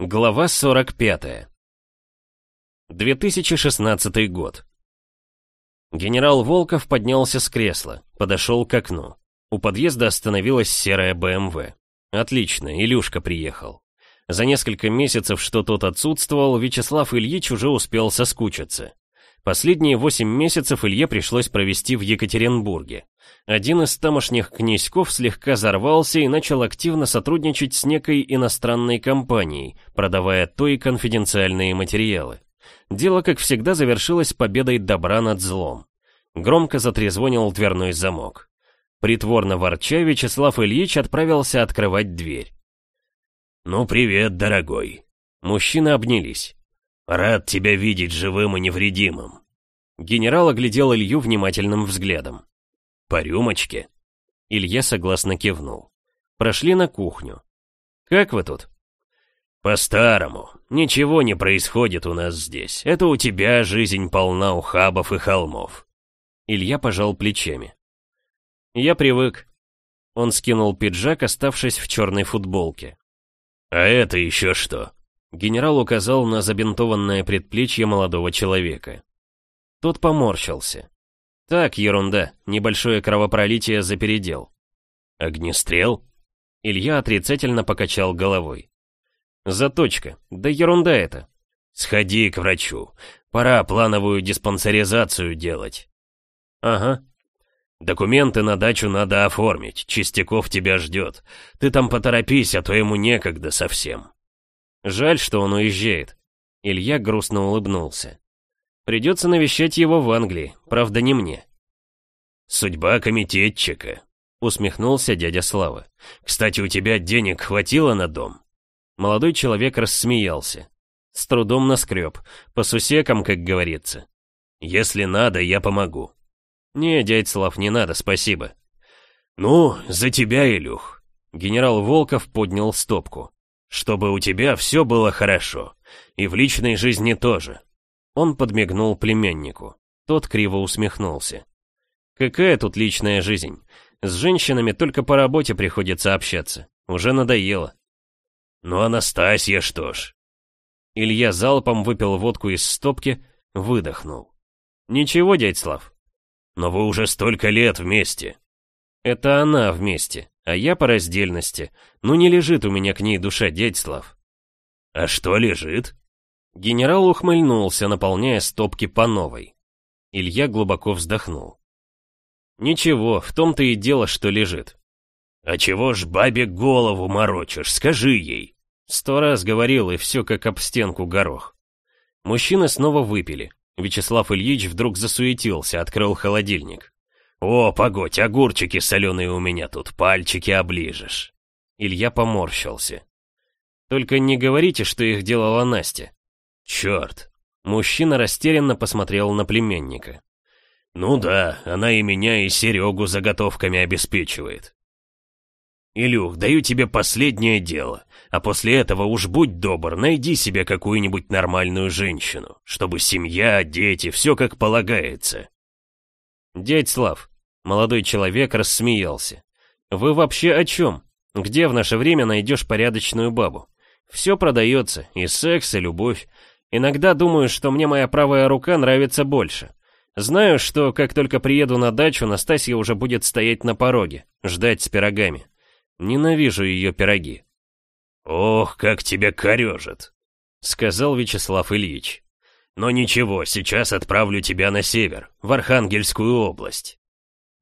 Глава 45. 2016 год. Генерал Волков поднялся с кресла, подошел к окну. У подъезда остановилась серая БМВ. Отлично, Илюшка приехал. За несколько месяцев, что тот отсутствовал, Вячеслав Ильич уже успел соскучиться. Последние восемь месяцев Илье пришлось провести в Екатеринбурге. Один из тамошних князьков слегка взорвался и начал активно сотрудничать с некой иностранной компанией, продавая то и конфиденциальные материалы. Дело, как всегда, завершилось победой добра над злом. Громко затрезвонил дверной замок. Притворно ворча, Вячеслав Ильич отправился открывать дверь. «Ну, привет, дорогой!» Мужчины обнялись. «Рад тебя видеть живым и невредимым». Генерал оглядел Илью внимательным взглядом. «По рюмочке?» Илья согласно кивнул. Прошли на кухню. «Как вы тут?» «По-старому. Ничего не происходит у нас здесь. Это у тебя жизнь полна ухабов и холмов». Илья пожал плечами. «Я привык». Он скинул пиджак, оставшись в черной футболке. «А это еще что?» Генерал указал на забинтованное предплечье молодого человека. Тот поморщился. Так, ерунда, небольшое кровопролитие за передел. Огнестрел? Илья отрицательно покачал головой. Заточка, да ерунда это. Сходи к врачу, пора плановую диспансеризацию делать. Ага. Документы на дачу надо оформить, Чистяков тебя ждет. Ты там поторопись, а то ему некогда совсем. Жаль, что он уезжает. Илья грустно улыбнулся. Придется навещать его в Англии, правда не мне. Судьба комитетчика, усмехнулся дядя Слава. Кстати, у тебя денег хватило на дом? Молодой человек рассмеялся. С трудом наскреб, по сусекам, как говорится. Если надо, я помогу. Не, дядь Слав, не надо, спасибо. Ну, за тебя, Илюх. Генерал Волков поднял стопку. Чтобы у тебя все было хорошо. И в личной жизни тоже. Он подмигнул племяннику. Тот криво усмехнулся. Какая тут личная жизнь? С женщинами только по работе приходится общаться. Уже надоело. Ну, Анастасия что ж. Илья залпом выпил водку из стопки, выдохнул. Ничего, дядь Слав. Но вы уже столько лет вместе. Это она вместе, а я по раздельности. Ну не лежит у меня к ней душа, дядь Слав. А что лежит? Генерал ухмыльнулся, наполняя стопки по новой. Илья глубоко вздохнул. Ничего, в том-то и дело, что лежит. А чего ж бабе голову морочишь, скажи ей. Сто раз говорил, и все как об стенку горох. Мужчины снова выпили. Вячеслав Ильич вдруг засуетился, открыл холодильник. «О, погодь, огурчики соленые у меня тут, пальчики оближешь». Илья поморщился. «Только не говорите, что их делала Настя». «Черт!» Мужчина растерянно посмотрел на племянника. «Ну да, она и меня, и Серегу заготовками обеспечивает. Илюх, даю тебе последнее дело, а после этого уж будь добр, найди себе какую-нибудь нормальную женщину, чтобы семья, дети, все как полагается. Дядь Слав, молодой человек рассмеялся. Вы вообще о чем? Где в наше время найдешь порядочную бабу? Все продается, и секс, и любовь. Иногда думаю, что мне моя правая рука нравится больше. Знаю, что как только приеду на дачу, Настасья уже будет стоять на пороге, ждать с пирогами. Ненавижу ее пироги. «Ох, как тебя корежит!» — сказал Вячеслав Ильич. «Но ничего, сейчас отправлю тебя на север, в Архангельскую область».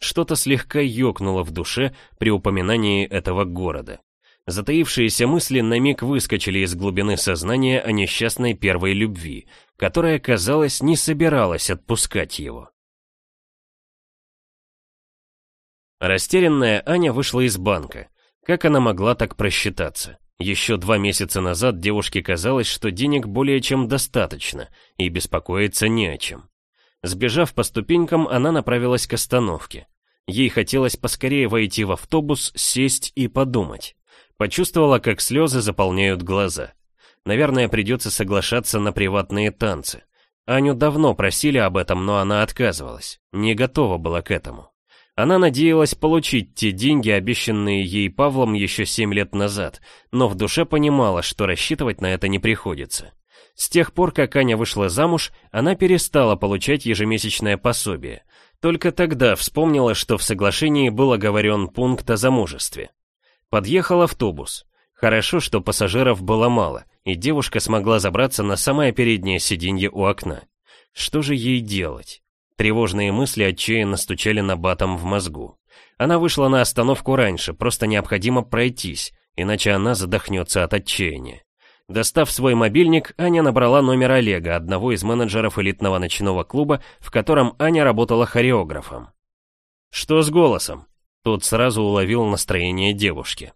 Что-то слегка ёкнуло в душе при упоминании этого города. Затаившиеся мысли на миг выскочили из глубины сознания о несчастной первой любви, которая, казалось, не собиралась отпускать его. Растерянная Аня вышла из банка. Как она могла так просчитаться? Еще два месяца назад девушке казалось, что денег более чем достаточно, и беспокоиться не о чем. Сбежав по ступенькам, она направилась к остановке. Ей хотелось поскорее войти в автобус, сесть и подумать. Почувствовала, как слезы заполняют глаза. Наверное, придется соглашаться на приватные танцы. Аню давно просили об этом, но она отказывалась, не готова была к этому. Она надеялась получить те деньги, обещанные ей Павлом еще семь лет назад, но в душе понимала, что рассчитывать на это не приходится. С тех пор, как Аня вышла замуж, она перестала получать ежемесячное пособие. Только тогда вспомнила, что в соглашении был оговорен пункт о замужестве. Подъехал автобус. Хорошо, что пассажиров было мало, и девушка смогла забраться на самое переднее сиденье у окна. Что же ей делать? Тревожные мысли отчаянно стучали на батом в мозгу. Она вышла на остановку раньше, просто необходимо пройтись, иначе она задохнется от отчаяния. Достав свой мобильник, Аня набрала номер Олега, одного из менеджеров элитного ночного клуба, в котором Аня работала хореографом. «Что с голосом?» Тот сразу уловил настроение девушки.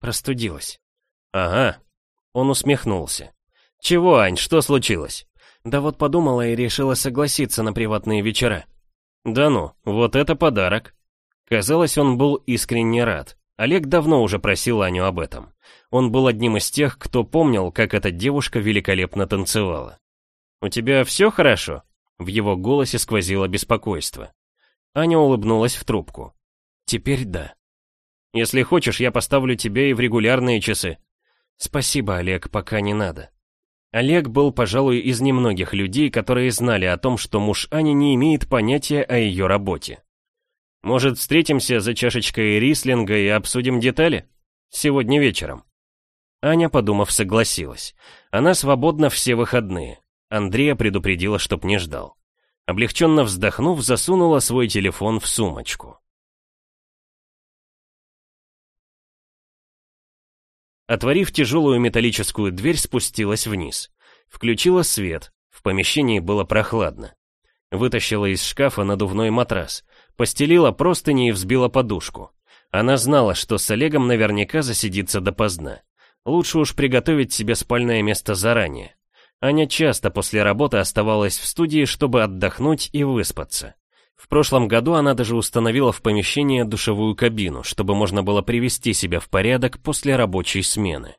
Простудилась. «Ага». Он усмехнулся. «Чего, Ань, что случилось?» Да вот подумала и решила согласиться на приватные вечера. Да ну, вот это подарок. Казалось, он был искренне рад. Олег давно уже просил Аню об этом. Он был одним из тех, кто помнил, как эта девушка великолепно танцевала. «У тебя все хорошо?» В его голосе сквозило беспокойство. Аня улыбнулась в трубку. «Теперь да». «Если хочешь, я поставлю тебе и в регулярные часы». «Спасибо, Олег, пока не надо». Олег был, пожалуй, из немногих людей, которые знали о том, что муж Ани не имеет понятия о ее работе. «Может, встретимся за чашечкой рислинга и обсудим детали? Сегодня вечером». Аня, подумав, согласилась. Она свободна все выходные. Андрея предупредила, чтоб не ждал. Облегченно вздохнув, засунула свой телефон в сумочку. Отворив тяжелую металлическую дверь, спустилась вниз. Включила свет. В помещении было прохладно. Вытащила из шкафа надувной матрас. Постелила простыни и взбила подушку. Она знала, что с Олегом наверняка засидится допоздна. Лучше уж приготовить себе спальное место заранее. Аня часто после работы оставалась в студии, чтобы отдохнуть и выспаться. В прошлом году она даже установила в помещении душевую кабину, чтобы можно было привести себя в порядок после рабочей смены.